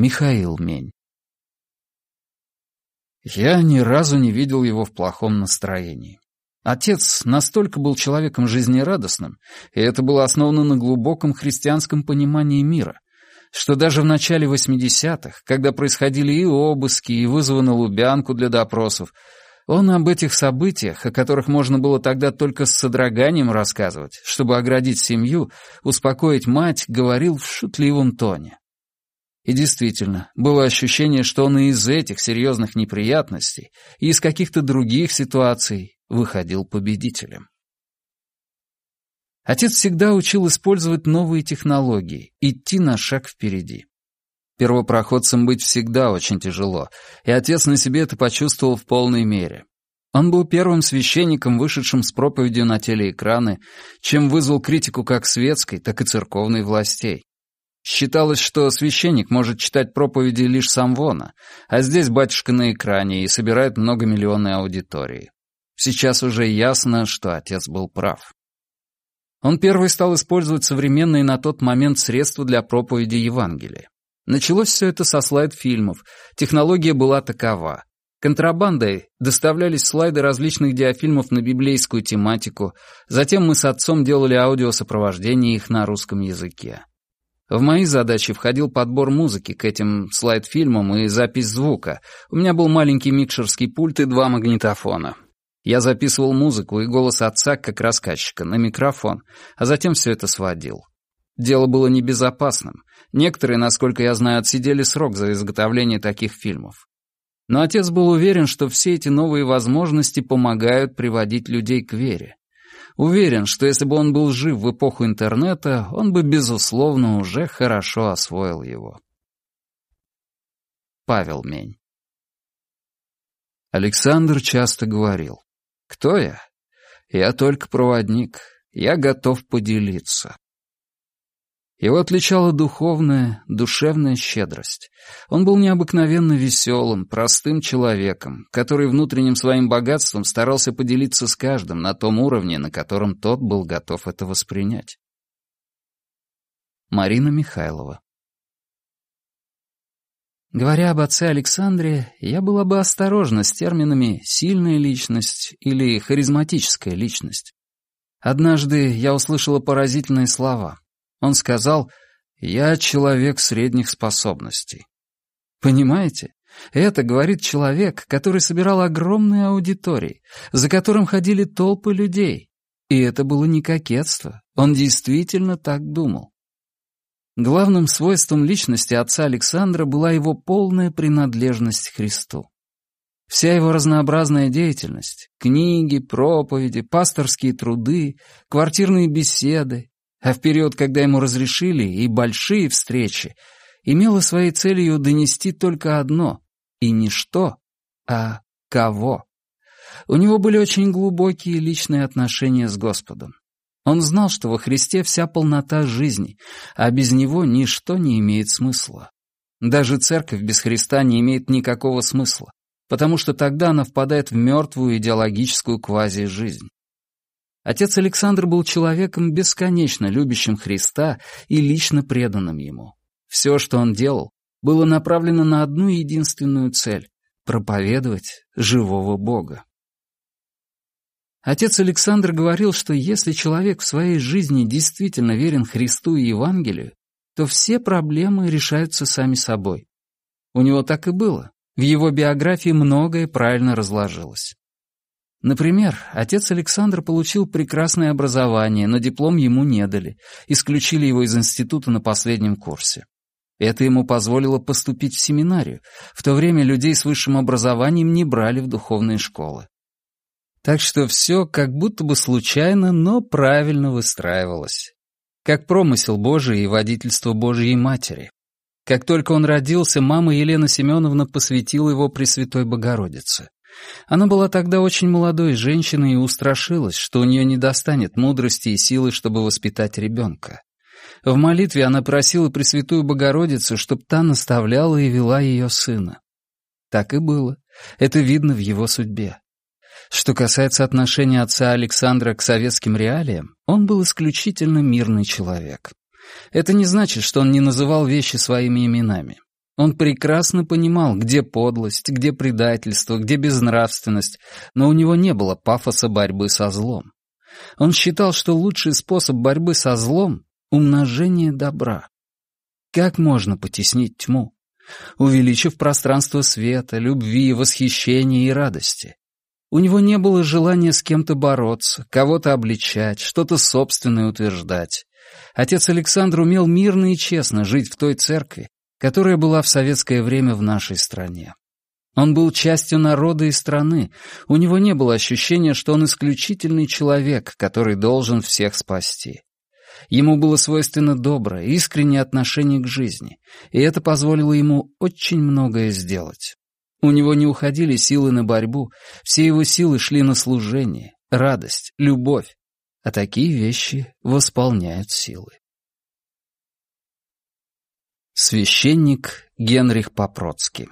Михаил Мень. Я ни разу не видел его в плохом настроении. Отец настолько был человеком жизнерадостным, и это было основано на глубоком христианском понимании мира, что даже в начале 80-х, когда происходили и обыски, и вызовы на Лубянку для допросов, он об этих событиях, о которых можно было тогда только с содроганием рассказывать, чтобы оградить семью, успокоить мать, говорил в шутливом тоне. И действительно, было ощущение, что он и из этих серьезных неприятностей, и из каких-то других ситуаций выходил победителем. Отец всегда учил использовать новые технологии, идти на шаг впереди. Первопроходцем быть всегда очень тяжело, и отец на себе это почувствовал в полной мере. Он был первым священником, вышедшим с проповедью на телеэкраны, чем вызвал критику как светской, так и церковной властей. Считалось, что священник может читать проповеди лишь сам Вона, а здесь батюшка на экране и собирает многомиллионные аудитории. Сейчас уже ясно, что отец был прав. Он первый стал использовать современные на тот момент средства для проповеди Евангелия. Началось все это со слайд-фильмов. Технология была такова. Контрабандой доставлялись слайды различных диафильмов на библейскую тематику, затем мы с отцом делали аудиосопровождение их на русском языке. В мои задачи входил подбор музыки к этим слайд-фильмам и запись звука. У меня был маленький микшерский пульт и два магнитофона. Я записывал музыку и голос отца как рассказчика на микрофон, а затем все это сводил. Дело было небезопасным. Некоторые, насколько я знаю, отсидели срок за изготовление таких фильмов. Но отец был уверен, что все эти новые возможности помогают приводить людей к вере. Уверен, что если бы он был жив в эпоху интернета, он бы, безусловно, уже хорошо освоил его. Павел Мень Александр часто говорил, «Кто я? Я только проводник, я готов поделиться». Его отличала духовная, душевная щедрость. Он был необыкновенно веселым, простым человеком, который внутренним своим богатством старался поделиться с каждым на том уровне, на котором тот был готов это воспринять. Марина Михайлова Говоря об отце Александре, я была бы осторожна с терминами «сильная личность» или «харизматическая личность». Однажды я услышала поразительные слова. Он сказал, «Я человек средних способностей». Понимаете? Это говорит человек, который собирал огромные аудитории, за которым ходили толпы людей. И это было не кокетство. Он действительно так думал. Главным свойством личности отца Александра была его полная принадлежность Христу. Вся его разнообразная деятельность — книги, проповеди, пасторские труды, квартирные беседы, а в период, когда ему разрешили и большие встречи, имела своей целью донести только одно — и не что, а кого. У него были очень глубокие личные отношения с Господом. Он знал, что во Христе вся полнота жизни, а без Него ничто не имеет смысла. Даже церковь без Христа не имеет никакого смысла, потому что тогда она впадает в мертвую идеологическую квази-жизнь. Отец Александр был человеком бесконечно любящим Христа и лично преданным ему. Все, что он делал, было направлено на одну единственную цель — проповедовать живого Бога. Отец Александр говорил, что если человек в своей жизни действительно верен Христу и Евангелию, то все проблемы решаются сами собой. У него так и было. В его биографии многое правильно разложилось. Например, отец Александр получил прекрасное образование, но диплом ему не дали, исключили его из института на последнем курсе. Это ему позволило поступить в семинарию. В то время людей с высшим образованием не брали в духовные школы. Так что все как будто бы случайно, но правильно выстраивалось. Как промысел Божий и водительство Божьей Матери. Как только он родился, мама Елена Семеновна посвятила его Пресвятой Богородице. Она была тогда очень молодой женщиной и устрашилась, что у нее не достанет мудрости и силы, чтобы воспитать ребенка. В молитве она просила Пресвятую Богородицу, чтобы та наставляла и вела ее сына. Так и было. Это видно в его судьбе. Что касается отношения отца Александра к советским реалиям, он был исключительно мирный человек. Это не значит, что он не называл вещи своими именами. Он прекрасно понимал, где подлость, где предательство, где безнравственность, но у него не было пафоса борьбы со злом. Он считал, что лучший способ борьбы со злом — умножение добра. Как можно потеснить тьму? Увеличив пространство света, любви, восхищения и радости. У него не было желания с кем-то бороться, кого-то обличать, что-то собственное утверждать. Отец Александр умел мирно и честно жить в той церкви, которая была в советское время в нашей стране. Он был частью народа и страны, у него не было ощущения, что он исключительный человек, который должен всех спасти. Ему было свойственно доброе, искреннее отношение к жизни, и это позволило ему очень многое сделать. У него не уходили силы на борьбу, все его силы шли на служение, радость, любовь, а такие вещи восполняют силы. Священник Генрих Попроцкий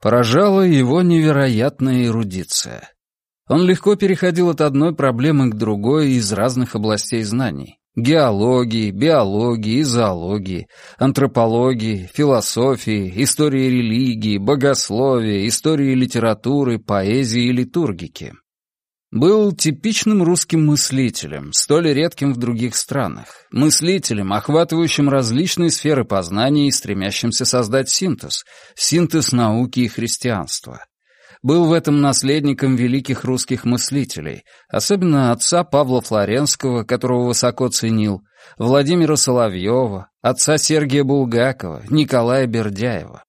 Поражала его невероятная эрудиция. Он легко переходил от одной проблемы к другой из разных областей знаний. Геологии, биологии, зоологии, антропологии, философии, истории религии, богословия, истории литературы, поэзии и литургики. Был типичным русским мыслителем, столь редким в других странах. Мыслителем, охватывающим различные сферы познания и стремящимся создать синтез, синтез науки и христианства. Был в этом наследником великих русских мыслителей, особенно отца Павла Флоренского, которого высоко ценил, Владимира Соловьева, отца Сергия Булгакова, Николая Бердяева.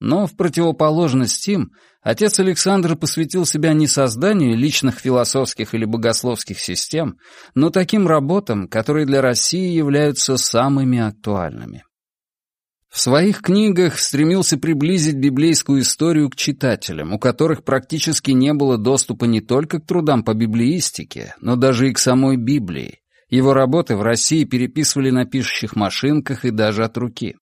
Но в противоположность им отец Александр посвятил себя не созданию личных философских или богословских систем, но таким работам, которые для России являются самыми актуальными. В своих книгах стремился приблизить библейскую историю к читателям, у которых практически не было доступа не только к трудам по библеистике, но даже и к самой Библии. Его работы в России переписывали на пишущих машинках и даже от руки.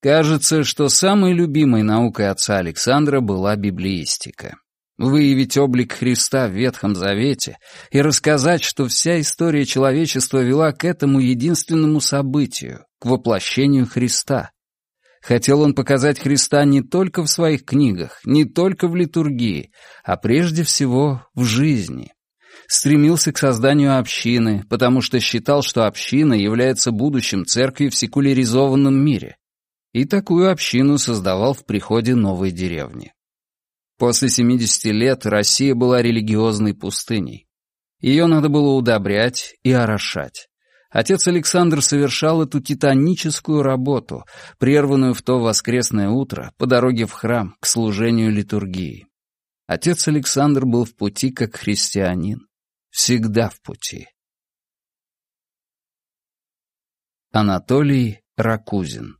Кажется, что самой любимой наукой отца Александра была библеистика. Выявить облик Христа в Ветхом Завете и рассказать, что вся история человечества вела к этому единственному событию, к воплощению Христа. Хотел он показать Христа не только в своих книгах, не только в литургии, а прежде всего в жизни. Стремился к созданию общины, потому что считал, что община является будущим церкви в секуляризованном мире, и такую общину создавал в приходе новой деревни. После 70 лет Россия была религиозной пустыней. Ее надо было удобрять и орошать. Отец Александр совершал эту титаническую работу, прерванную в то воскресное утро по дороге в храм к служению литургии. Отец Александр был в пути как христианин, всегда в пути. Анатолий Ракузин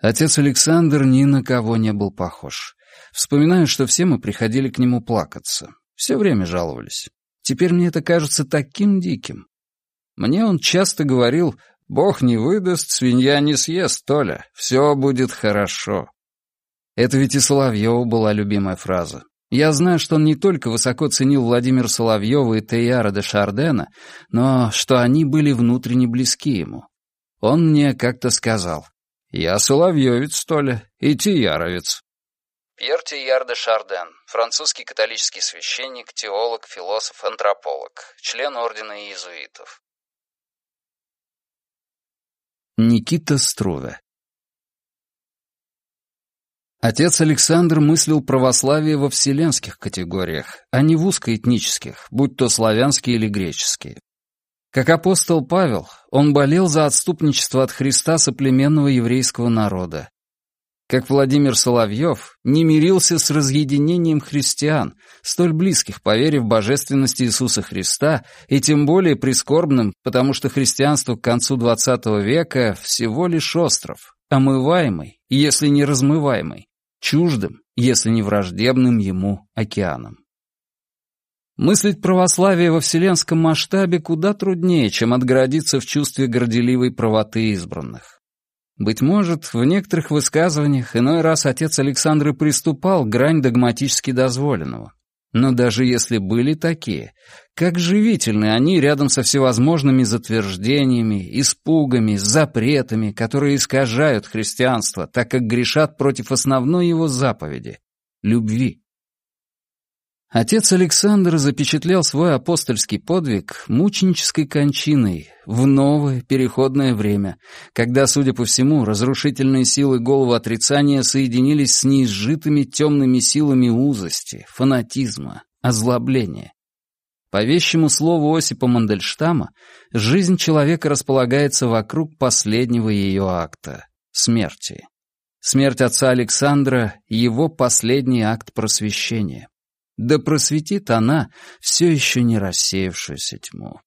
Отец Александр ни на кого не был похож. Вспоминаю, что все мы приходили к нему плакаться. Все время жаловались. Теперь мне это кажется таким диким. Мне он часто говорил, «Бог не выдаст, свинья не съест, Толя, все будет хорошо». Это ведь и Соловьева была любимая фраза. Я знаю, что он не только высоко ценил Владимира Соловьева и Тейяра де Шардена, но что они были внутренне близки ему. Он мне как-то сказал, «Я соловьевец, что ли, и тияровец». Пьер Тияр де Шарден, французский католический священник, теолог, философ, антрополог, член ордена иезуитов. Никита Струве Отец Александр мыслил православие во вселенских категориях, а не в узкоэтнических, будь то славянские или греческие. Как апостол Павел, он болел за отступничество от Христа соплеменного еврейского народа. Как Владимир Соловьев, не мирился с разъединением христиан, столь близких по вере в божественность Иисуса Христа, и тем более прискорбным, потому что христианство к концу XX века всего лишь остров, омываемый, если не размываемый, чуждым, если не враждебным ему океаном. Мыслить православие во вселенском масштабе куда труднее, чем отгородиться в чувстве горделивой правоты избранных. Быть может, в некоторых высказываниях иной раз отец Александр приступал к грань догматически дозволенного. Но даже если были такие, как живительны они рядом со всевозможными затверждениями, испугами, запретами, которые искажают христианство, так как грешат против основной его заповеди — любви. Отец Александр запечатлел свой апостольский подвиг мученической кончиной в новое переходное время, когда, судя по всему, разрушительные силы голого отрицания соединились с неизжитыми темными силами узости, фанатизма, озлобления. По вещему слову Осипа Мандельштама, жизнь человека располагается вокруг последнего ее акта — смерти. Смерть отца Александра — его последний акт просвещения. Да просветит она все еще не рассеявшуюся тьму.